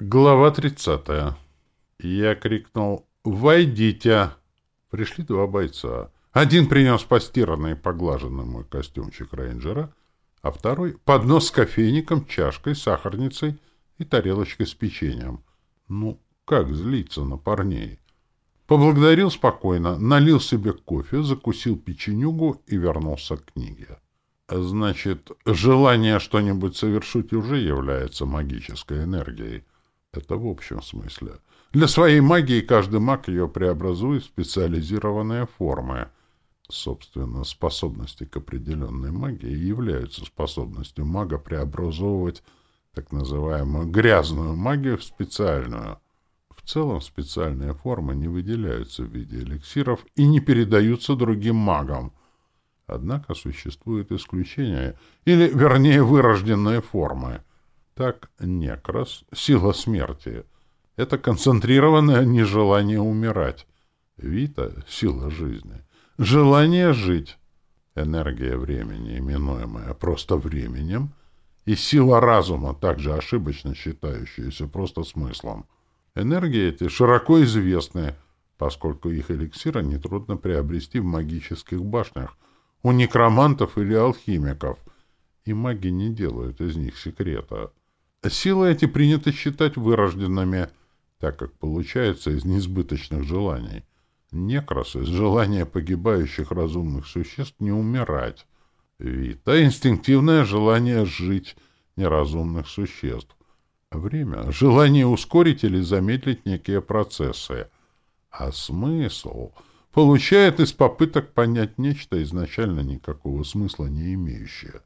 Глава 30. Я крикнул «Войдите!» Пришли два бойца. Один принес постиранный и поглаженный мой костюмчик рейнджера, а второй — поднос с кофейником, чашкой, сахарницей и тарелочкой с печеньем. Ну, как злиться на парней? Поблагодарил спокойно, налил себе кофе, закусил печенюгу и вернулся к книге. Значит, желание что-нибудь совершить уже является магической энергией — это, в общем смысле. Для своей магии каждый маг ее преобразует в специализированные формы. Собственно, способности к определенной магии являются способностью мага преобразовывать так называемую грязную магию в специальную. В целом специальные формы не выделяются в виде эликсиров и не передаются другим магам. Однако существуют исключения, или, вернее, вырожденные формы — так некрас сила смерти. Это концентрированное нежелание умирать. Вита — сила жизни. Желание жить. Энергия времени, именуемая просто временем, и сила разума, также ошибочно считающаяся просто смыслом. Энергии эти широко известны, поскольку их эликсира нетрудно приобрести в магических башнях, у некромантов или алхимиков, и маги не делают из них секрета. Силы эти принято считать вырожденными, так как получается из несбыточных желаний. Некрос из желания погибающих разумных существ не умирать. Вита — инстинктивное желание жить неразумных существ. Время — желание ускорить или замедлить некие процессы. А смысл получает из попыток понять нечто, изначально никакого смысла не имеющее.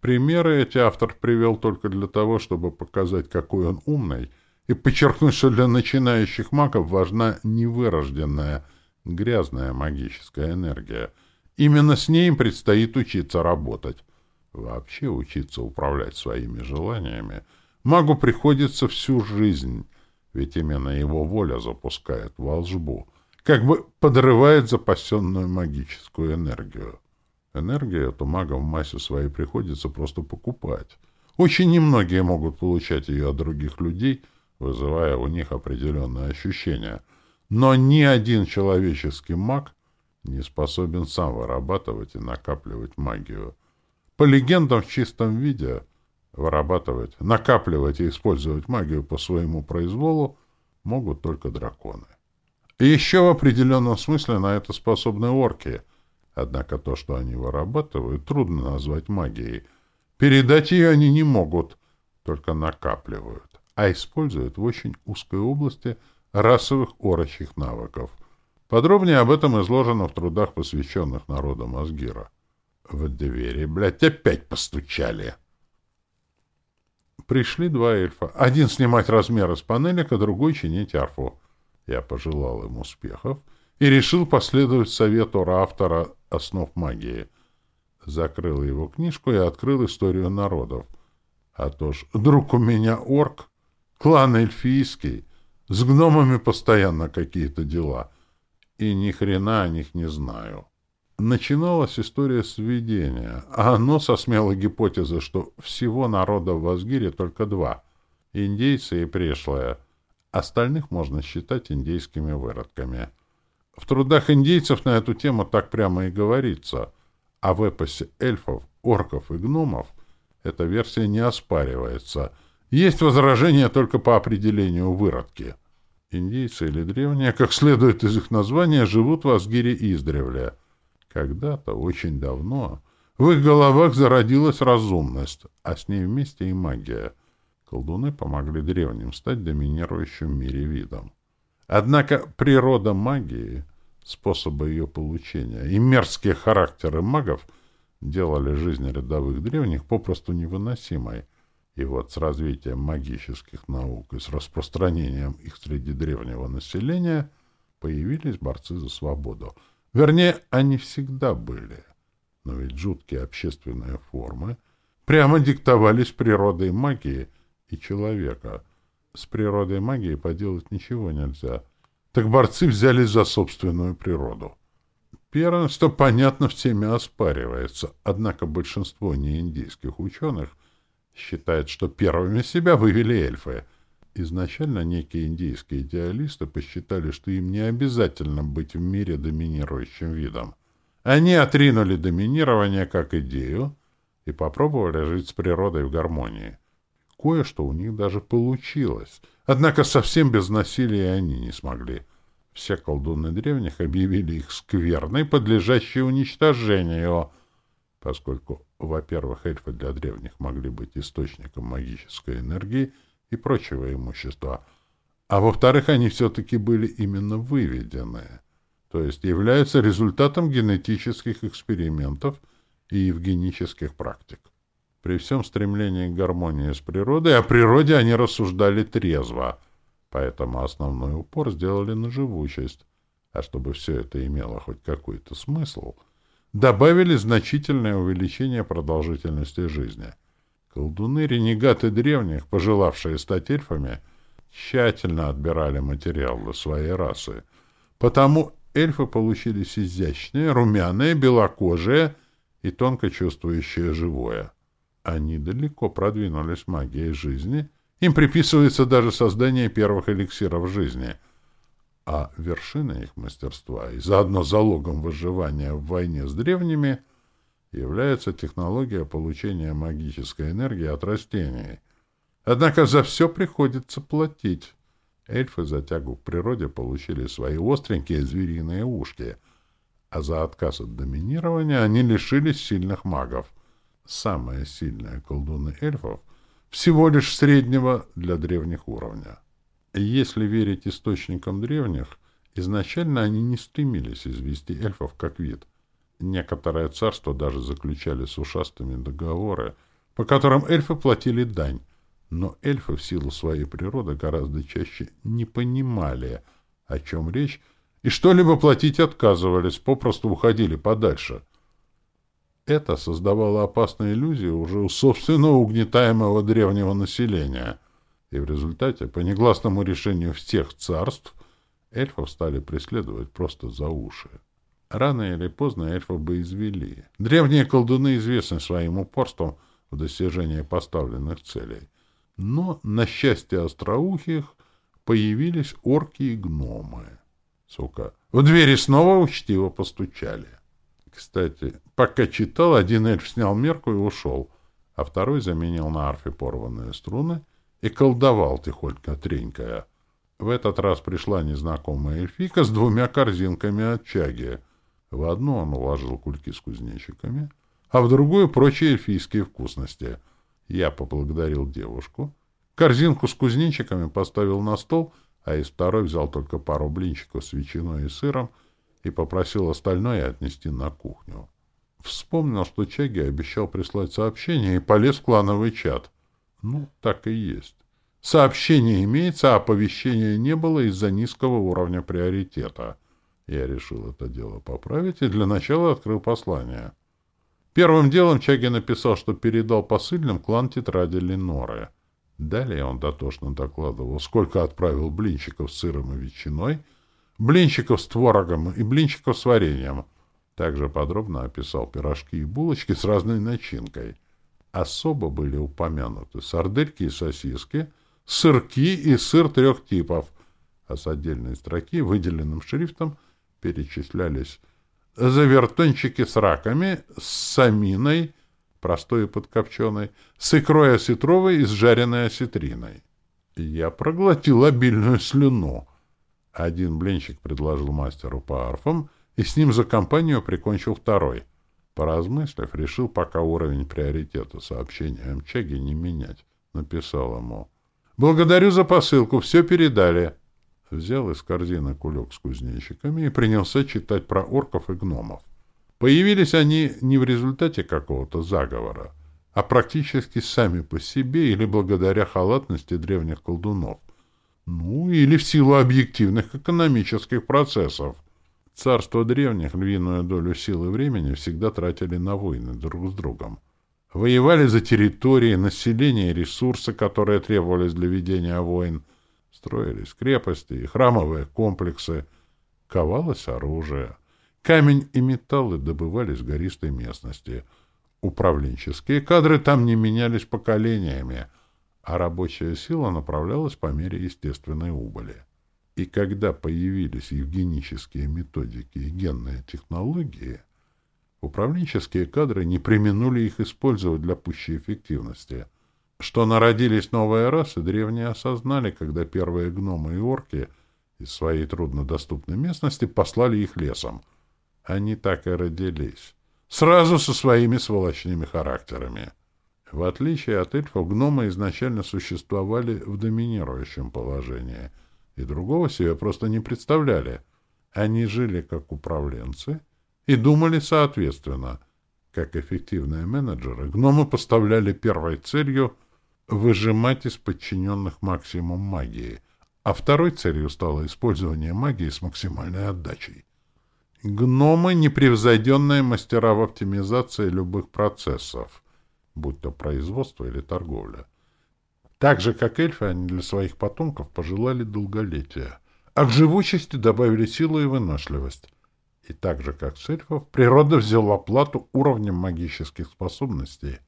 Примеры эти автор привел только для того, чтобы показать, какой он умный, и подчеркнуть, что для начинающих магов важна невырожденная, грязная магическая энергия. Именно с ней им предстоит учиться работать. Вообще учиться управлять своими желаниями магу приходится всю жизнь, ведь именно его воля запускает волжбу, как бы подрывает запасенную магическую энергию. Энергия — эту магам в массе своей приходится просто покупать. Очень немногие могут получать ее от других людей, вызывая у них определенные ощущения. Но ни один человеческий маг не способен сам вырабатывать и накапливать магию. По легендам в чистом виде вырабатывать, накапливать и использовать магию по своему произволу могут только драконы. И еще в определенном смысле на это способны орки — Однако то, что они вырабатывают, трудно назвать магией. Передать ее они не могут, только накапливают, а используют в очень узкой области расовых орочих навыков. Подробнее об этом изложено в трудах, посвященных народам Асгира. В двери, блядь, опять постучали. Пришли два эльфа. Один снимать размеры с панелек, а другой чинить арфу. Я пожелал им успехов — и решил последовать совету автора «Основ магии». Закрыл его книжку и открыл историю народов. А то ж, друг у меня орк, клан эльфийский, с гномами постоянно какие-то дела. И ни хрена о них не знаю. Начиналась история с видения, а оно со смелой гипотезы, что всего народа в Азгире только два — индейцы и пришлые. Остальных можно считать индейскими выродками — в трудах индейцев на эту тему так прямо и говорится. А в эпосе эльфов, орков и гномов эта версия не оспаривается. Есть возражения только по определению выродки. Индейцы или древние, как следует из их названия, живут в Асгире издревле. Когда-то, очень давно, в их головах зародилась разумность, а с ней вместе и магия. Колдуны помогли древним стать доминирующим в мире видом. Однако природа магии способа ее получения и мерзкие характеры магов делали жизнь рядовых древних попросту невыносимой. И вот с развитием магических наук и с распространением их среди древнего населения появились борцы за свободу. Вернее, они всегда были. Но ведь жуткие общественные формы прямо диктовались природой магии и человека. С природой магии поделать ничего нельзя — так борцы взялись за собственную природу. Первенство, понятно, в теме оспаривается, однако большинство неиндийских ученых считает, что первыми себя вывели эльфы. Изначально некие индийские идеалисты посчитали, что им не обязательно быть в мире доминирующим видом. Они отринули доминирование как идею и попробовали жить с природой в гармонии. Кое-что у них даже получилось. Однако совсем без насилия они не смогли. Все колдуны древних объявили их скверной, подлежащей уничтожению, поскольку, во-первых, эльфы для древних могли быть источником магической энергии и прочего имущества, а во-вторых, они все-таки были именно выведены, то есть являются результатом генетических экспериментов и евгенических практик. При всем стремлении к гармонии с природой, о природе они рассуждали трезво, поэтому основной упор сделали на живучесть. А чтобы все это имело хоть какой-то смысл, добавили значительное увеличение продолжительности жизни. Колдуны-ренегаты древних, пожелавшие стать эльфами, тщательно отбирали материалы своей расы, потому эльфы получились изящные, румяные, белокожие и тонко чувствующие живое. Они далеко продвинулись в магии жизни. Им приписывается даже создание первых эликсиров жизни. А вершина их мастерства и заодно залогом выживания в войне с древними является технология получения магической энергии от растений. Однако за все приходится платить. Эльфы за тягу к природе получили свои остренькие звериные ушки, а за отказ от доминирования они лишились сильных магов — самая сильная колдуна эльфов, всего лишь среднего для древних уровня. Если верить источникам древних, изначально они не стремились извести эльфов как вид. Некоторые царства даже заключали с ушастыми договоры, по которым эльфы платили дань, но эльфы в силу своей природы гораздо чаще не понимали, о чем речь, и что-либо платить отказывались, попросту уходили подальше — это создавало опасную иллюзию уже у собственного угнетаемого древнего населения, и в результате, по негласному решению всех царств, эльфов стали преследовать просто за уши. Рано или поздно эльфов бы извели. Древние колдуны известны своим упорством в достижении поставленных целей. Но, на счастье остроухих, появились орки и гномы. Сука. В двери снова учтиво постучали. Кстати, Пока читал, один эльф, снял мерку и ушел, а второй заменил на арфе порванные струны и колдовал тихонько, тренькая. В этот раз пришла незнакомая эльфика с двумя корзинками от чаги. В одну он уложил кульки с кузнечиками, а в другую — прочие эльфийские вкусности. Я поблагодарил девушку. Корзинку с кузнечиками поставил на стол, а из второй взял только пару блинчиков с ветчиной и сыром и попросил остальное отнести на кухню вспомнил, что Чаги обещал прислать сообщение и полез в клановый чат. Ну, так и есть. Сообщение имеется, а оповещения не было из-за низкого уровня приоритета. Я решил это дело поправить и для начала открыл послание. Первым делом Чаги написал, что передал посыльным клан тетради Леноры. Далее он дотошно докладывал, сколько отправил блинчиков с сыром и ветчиной, блинчиков с творогом и блинчиков с вареньем — также подробно описал пирожки и булочки с разной начинкой. Особо были упомянуты сардельки и сосиски, сырки и сыр трех типов, а с отдельной строки выделенным шрифтом перечислялись завертончики с раками, с саминой, простой и подкопченой, с икрой осетровой и с жареной осетриной. Я проглотил обильную слюну. Один блинчик предложил мастеру по арфам — и с ним за компанию прикончил второй. Поразмыслив, решил пока уровень приоритета сообщения о не менять. Написал ему. «Благодарю за посылку, все передали». Взял из корзины кулек с кузнечиками и принялся читать про орков и гномов. Появились они не в результате какого-то заговора, а практически сами по себе или благодаря халатности древних колдунов. Ну, или в силу объективных экономических процессов. Царство древних, львиную долю сил и времени всегда тратили на войны друг с другом. Воевали за территории, население и ресурсы, которые требовались для ведения войн. Строились крепости и храмовые комплексы. Ковалось оружие. Камень и металлы добывались в гористой местности. Управленческие кадры там не менялись поколениями, а рабочая сила направлялась по мере естественной убыли. И когда появились евгенические методики и генная технология, управленческие кадры не применули их использовать для пущей эффективности. Что народились новые расы, древние осознали, когда первые гномы и орки из своей труднодоступной местности послали их лесом. Они так и родились. Сразу со своими сволочными характерами. В отличие от эльфов, гномы изначально существовали в доминирующем положении — и другого себе просто не представляли. Они жили как управленцы и думали соответственно. Как эффективные менеджеры, гномы поставляли первой целью выжимать из подчиненных максимум магии, а второй целью стало использование магии с максимальной отдачей. Гномы — непревзойденные мастера в оптимизации любых процессов, будь то производство или торговля так же, как эльфы, они для своих потомков пожелали долголетия, а к живучести добавили силу и выносливость. И так же, как с эльфов, природа взяла плату уровнем магических способностей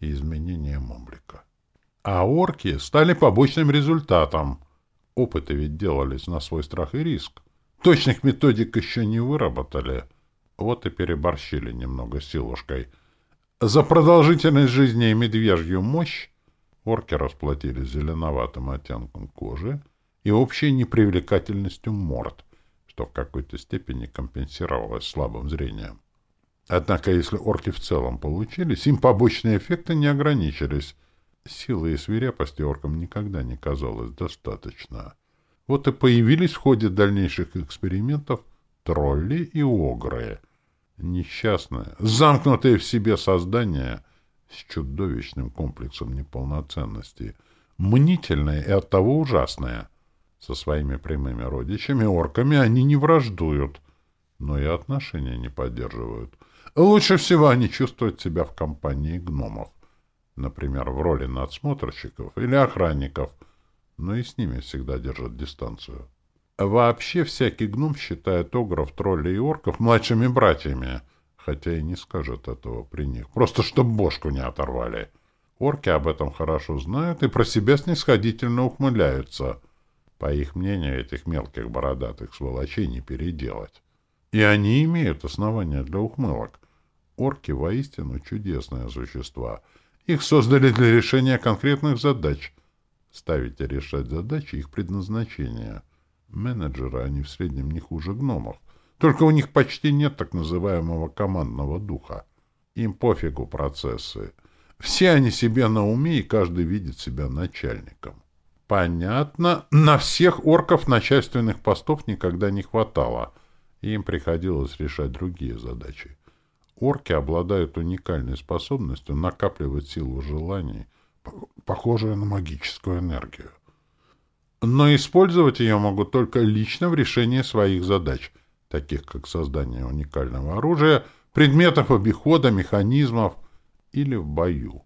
и изменением облика. А орки стали побочным результатом. Опыты ведь делались на свой страх и риск. Точных методик еще не выработали. Вот и переборщили немного силушкой. За продолжительность жизни и медвежью мощь Орки расплатили зеленоватым оттенком кожи и общей непривлекательностью морд, что в какой-то степени компенсировалось слабым зрением. Однако, если орки в целом получились, им побочные эффекты не ограничились. Силы и свирепости оркам никогда не казалось достаточно. Вот и появились в ходе дальнейших экспериментов тролли и огры. Несчастные, замкнутые в себе создания — с чудовищным комплексом неполноценности, мнительное и оттого ужасное. Со своими прямыми родичами, орками, они не враждуют, но и отношения не поддерживают. Лучше всего они чувствуют себя в компании гномов, например, в роли надсмотрщиков или охранников, но и с ними всегда держат дистанцию. Вообще всякий гном считает огров, троллей и орков младшими братьями — хотя и не скажет этого при них, просто чтоб бошку не оторвали. Орки об этом хорошо знают и про себя снисходительно ухмыляются. По их мнению, этих мелких бородатых сволочей не переделать. И они имеют основания для ухмылок. Орки воистину чудесные существа. Их создали для решения конкретных задач. Ставить и решать задачи их предназначения. Менеджеры они в среднем не хуже гномов — только у них почти нет так называемого командного духа. Им пофигу процессы. Все они себе на уме, и каждый видит себя начальником. Понятно, на всех орков начальственных постов никогда не хватало. Им приходилось решать другие задачи. Орки обладают уникальной способностью накапливать силу желаний, похожую на магическую энергию. Но использовать ее могут только лично в решении своих задач – таких как создание уникального оружия, предметов обихода, механизмов или в бою.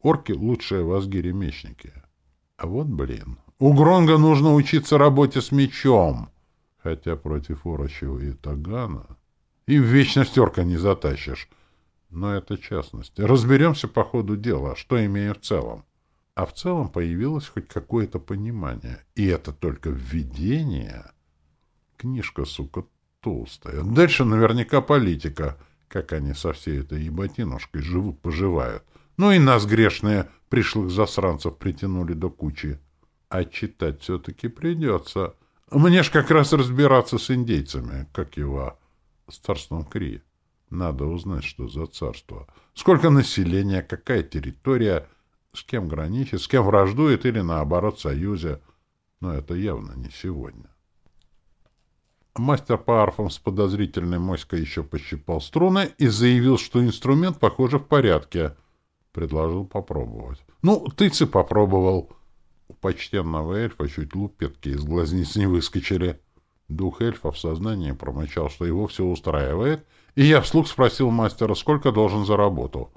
Орки — лучшие возгиремечники. А вот блин, у Гронга нужно учиться работе с мечом, хотя против Орочева и Тагана и в вечность орка не затащишь. Но это частность. Разберемся по ходу дела, что имеем в целом. А в целом появилось хоть какое-то понимание. И это только введение. Книжка, сука, толстая. Дальше наверняка политика, как они со всей этой ебатинушкой живут-поживают. Ну и нас, грешные, пришлых засранцев притянули до кучи. А читать все-таки придется. Мне ж как раз разбираться с индейцами, как его, с царством Кри. Надо узнать, что за царство. Сколько населения, какая территория, с кем граничит, с кем враждует или, наоборот, союзе. Но это явно не сегодня. Мастер по арфам с подозрительной моськой еще пощипал струны и заявил, что инструмент, похоже, в порядке. Предложил попробовать. «Ну, тыцы попробовал!» У почтенного эльфа чуть лупетки из глазниц не выскочили. Дух эльфа в сознании промычал, что его все устраивает, и я вслух спросил мастера, сколько должен за работу.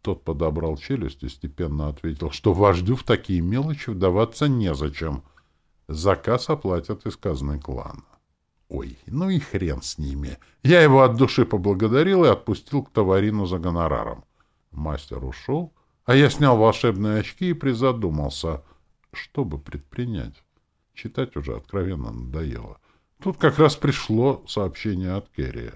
Тот подобрал челюсть и степенно ответил, что вождю в такие мелочи вдаваться незачем. Заказ оплатят из казны клана. Ой, ну и хрен с ними. Я его от души поблагодарил и отпустил к товарину за гонораром. Мастер ушел, а я снял волшебные очки и призадумался, что бы предпринять. Читать уже откровенно надоело. Тут как раз пришло сообщение от Керри.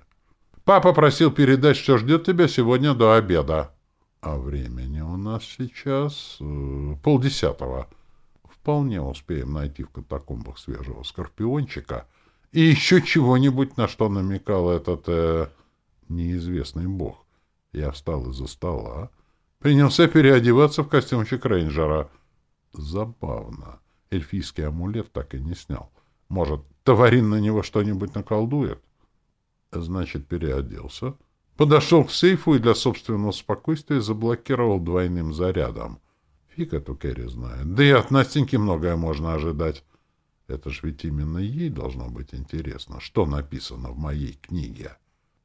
«Папа просил передать, что ждет тебя сегодня до обеда». «А времени у нас сейчас э, полдесятого. Вполне успеем найти в катакомбах свежего скорпиончика» и еще чего-нибудь, на что намекал этот э, неизвестный бог. Я встал из-за стола, принялся переодеваться в костюмчик рейнджера. Забавно. Эльфийский амулет так и не снял. Может, товарин на него что-нибудь наколдует? Значит, переоделся. Подошел к сейфу и для собственного спокойствия заблокировал двойным зарядом. Фиг эту Керри знает. Да и от Настеньки многое можно ожидать. Это ж ведь именно ей должно быть интересно, что написано в моей книге.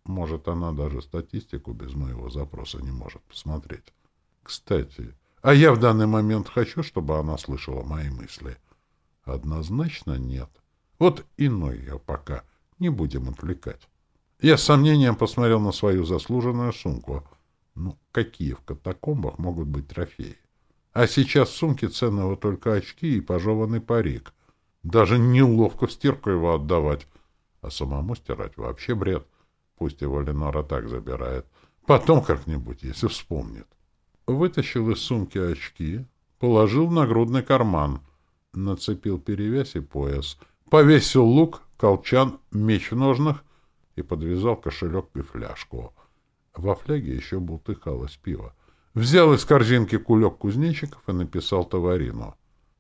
Может, она даже статистику без моего запроса не может посмотреть. Кстати, а я в данный момент хочу, чтобы она слышала мои мысли. Однозначно нет. Вот и ну ее пока. Не будем отвлекать. Я с сомнением посмотрел на свою заслуженную сумку. Ну, какие в катакомбах могут быть трофеи? А сейчас в сумке ценного только очки и пожеванный парик — даже неловко стирку его отдавать. А самому стирать вообще бред. Пусть его Ленора так забирает. Потом как-нибудь, если вспомнит. Вытащил из сумки очки, положил в нагрудный карман, нацепил перевес и пояс, повесил лук, колчан, меч в ножнах и подвязал кошелек и фляжку. Во фляге еще бултыхалось пиво. Взял из корзинки кулек кузнечиков и написал товарину.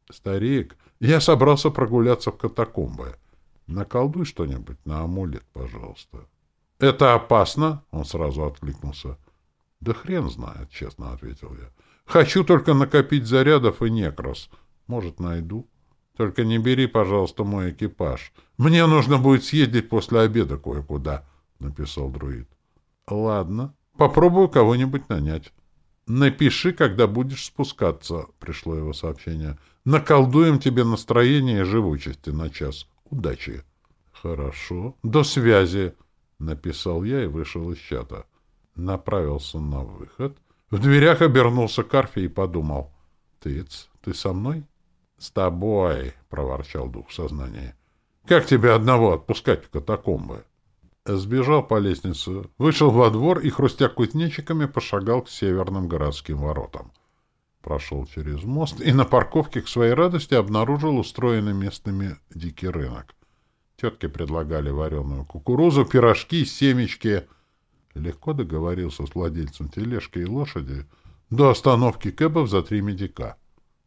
Старик я собрался прогуляться в катакомбы. Наколдуй что-нибудь на амулет, пожалуйста. — Это опасно? — он сразу откликнулся. — Да хрен знает, — честно ответил я. — Хочу только накопить зарядов и некрас. Может, найду. Только не бери, пожалуйста, мой экипаж. Мне нужно будет съездить после обеда кое-куда, — написал друид. — Ладно, попробую кого-нибудь нанять. Напиши, когда будешь спускаться, — пришло его сообщение. Наколдуем тебе настроение и живучести на час. Удачи. Хорошо. До связи, — написал я и вышел из чата. Направился на выход. В дверях обернулся Карфи и подумал. Тыц, ты со мной? С тобой, — проворчал дух сознания. Как тебе одного отпускать в катакомбы? — сбежал по лестнице, вышел во двор и, хрустя кузнечиками, пошагал к северным городским воротам. Прошел через мост и на парковке к своей радости обнаружил устроенный местными дикий рынок. Тетки предлагали вареную кукурузу, пирожки, семечки. Легко договорился с владельцем тележки и лошади до остановки кэбов за три медика.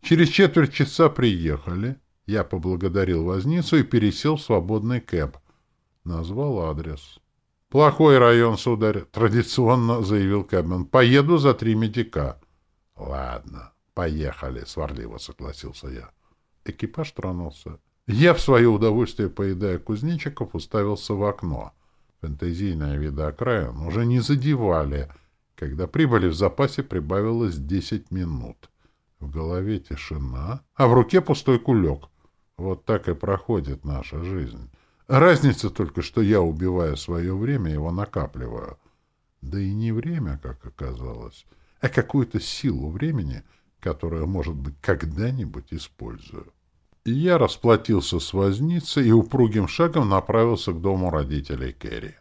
Через четверть часа приехали. Я поблагодарил возницу и пересел в свободный кэб — назвал адрес. «Плохой район, сударь», — традиционно заявил Кэбмен. «Поеду за три медика». «Ладно, поехали», — сварливо согласился я. Экипаж тронулся. Я в свое удовольствие, поедая кузнечиков, уставился в окно. Фэнтезийные виды окраин уже не задевали. Когда прибыли в запасе, прибавилось десять минут. В голове тишина, а в руке пустой кулек. Вот так и проходит наша жизнь. Разница только, что я, убивая свое время, его накапливаю. Да и не время, как оказалось, а какую-то силу времени, которую, может быть, когда-нибудь использую. И я расплатился с возницей и упругим шагом направился к дому родителей Керри.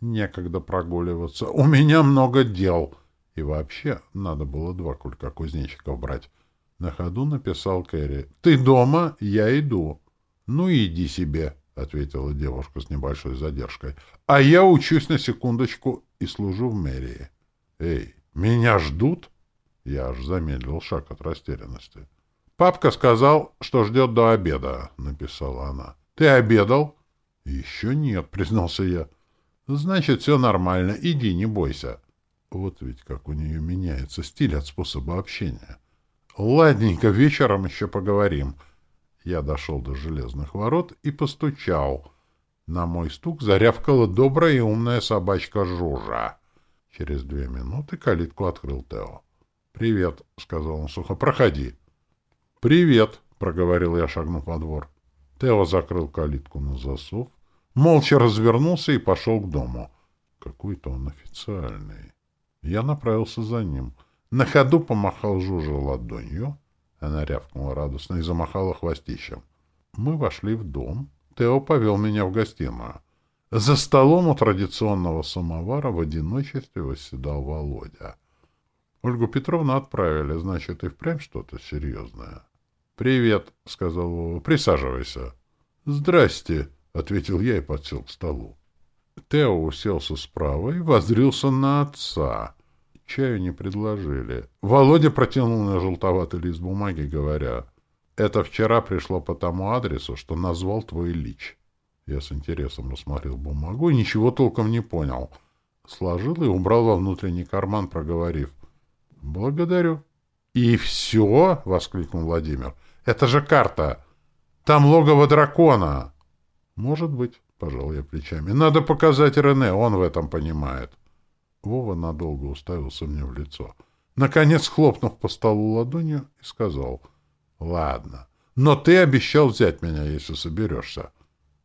Некогда прогуливаться. У меня много дел. И вообще, надо было два кулька кузнечиков брать. На ходу написал Кэрри. «Ты дома? Я иду». «Ну, иди себе», — ответила девушка с небольшой задержкой. — А я учусь на секундочку и служу в мэрии. — Эй, меня ждут? Я аж замедлил шаг от растерянности. — Папка сказал, что ждет до обеда, — написала она. — Ты обедал? — Еще нет, — признался я. — Значит, все нормально. Иди, не бойся. Вот ведь как у нее меняется стиль от способа общения. — Ладненько, вечером еще поговорим, — я дошел до железных ворот и постучал. На мой стук зарявкала добрая и умная собачка Жужа. Через две минуты калитку открыл Тео. «Привет», — сказал он сухо, — «проходи». «Привет», — проговорил я, шагнув во двор. Тео закрыл калитку на засов, молча развернулся и пошел к дому. Какой-то он официальный. Я направился за ним. На ходу помахал Жужа ладонью — она рявкнула радостно и замахала хвостищем. Мы вошли в дом. Тео повел меня в гостиную. За столом у традиционного самовара в одиночестве восседал Володя. Ольгу Петровну отправили, значит, и впрямь что-то серьезное. — Привет, — сказал Вова, — присаживайся. — Здрасте, — ответил я и подсел к столу. Тео уселся справа и воззрился на отца чаю не предложили. Володя протянул на желтоватый лист бумаги, говоря, «Это вчера пришло по тому адресу, что назвал твой лич». Я с интересом рассмотрел бумагу и ничего толком не понял. Сложил и убрал во внутренний карман, проговорив, «Благодарю». «И все?» — воскликнул Владимир. «Это же карта! Там логово дракона!» «Может быть», — пожал я плечами. «Надо показать Рене, он в этом понимает». Вова надолго уставился мне в лицо. Наконец хлопнув по столу ладонью и сказал, «Ладно, но ты обещал взять меня, если соберешься».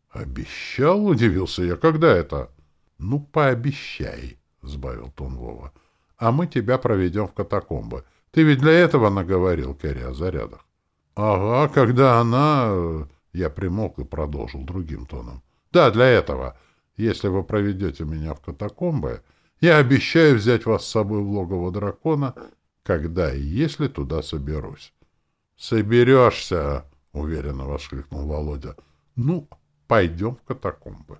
«Обещал?» — удивился я. «Когда это?» «Ну, пообещай», — сбавил тон Вова. «А мы тебя проведем в катакомбы. Ты ведь для этого наговорил Кэрри о зарядах». «Ага, когда она...» Я примолк и продолжил другим тоном. «Да, для этого. Если вы проведете меня в катакомбы, я обещаю взять вас с собой в логово дракона, когда и если туда соберусь. — Соберешься, — уверенно воскликнул Володя. — Ну, пойдем в катакомбы.